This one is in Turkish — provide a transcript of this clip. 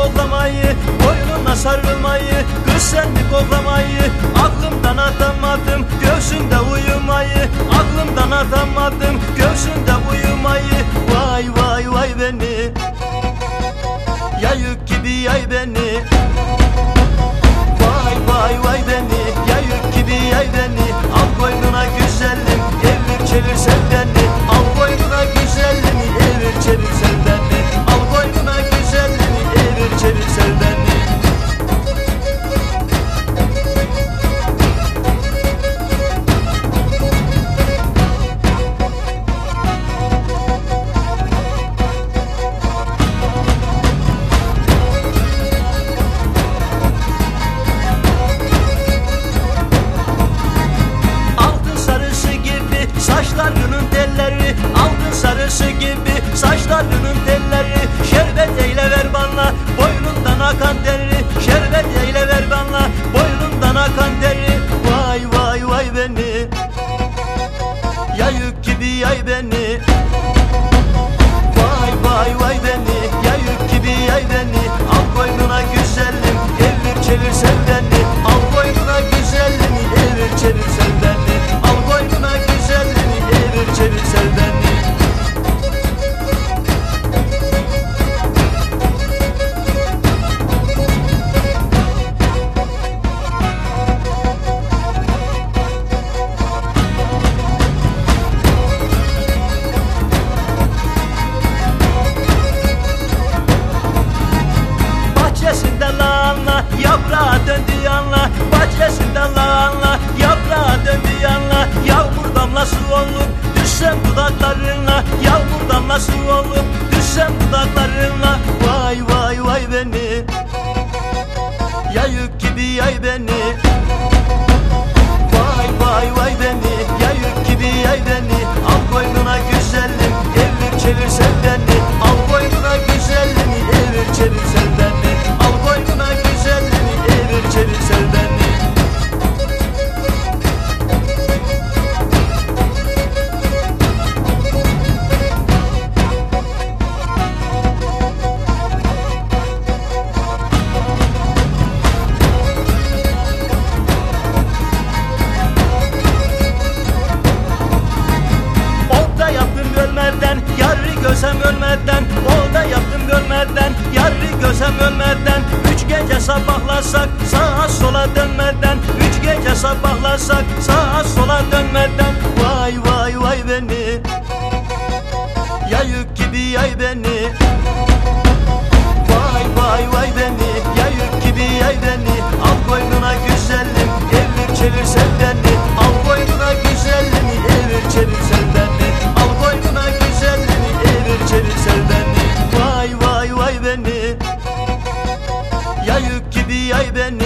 koklamayı Boynuna sarılmayı Kız sen mi koklamayı Aklımdan atamadım Göğsünde uyumayı. Aklımdan atamadım telleri Altın sarısı gibi saçlarının telleri. Şerbet eyle ver bana boynundan akan teri Şerbet eyle ver bana boynundan akan teri Vay vay vay beni. Ya yük gibi yay beni. Vay vay vay beni. Ya yük gibi yay beni. Al boynuna güzelim Evir çevir döndü yanla Bahçesinde lahana yaprağı döndü yanla. Yağmur damlası olup düşsem dudaklarına. Yağmur damlası olup düşsem dudaklarına. Vay vay vay beni. Ya yük gibi yay beni. Vay vay vay beni. Ya yük gibi yay beni. Al boynuna güzelim gözem ölmeden Olda yaptım ölmeden Yarı gözem ölmeden. Üç gece sabahlasak Sağa sola dönmeden. Üç gece sabahlasak Sağa sola dönmeden. Vay vay vay beni. Ya yük gibi yay beni. Vay vay vay beni beni Vay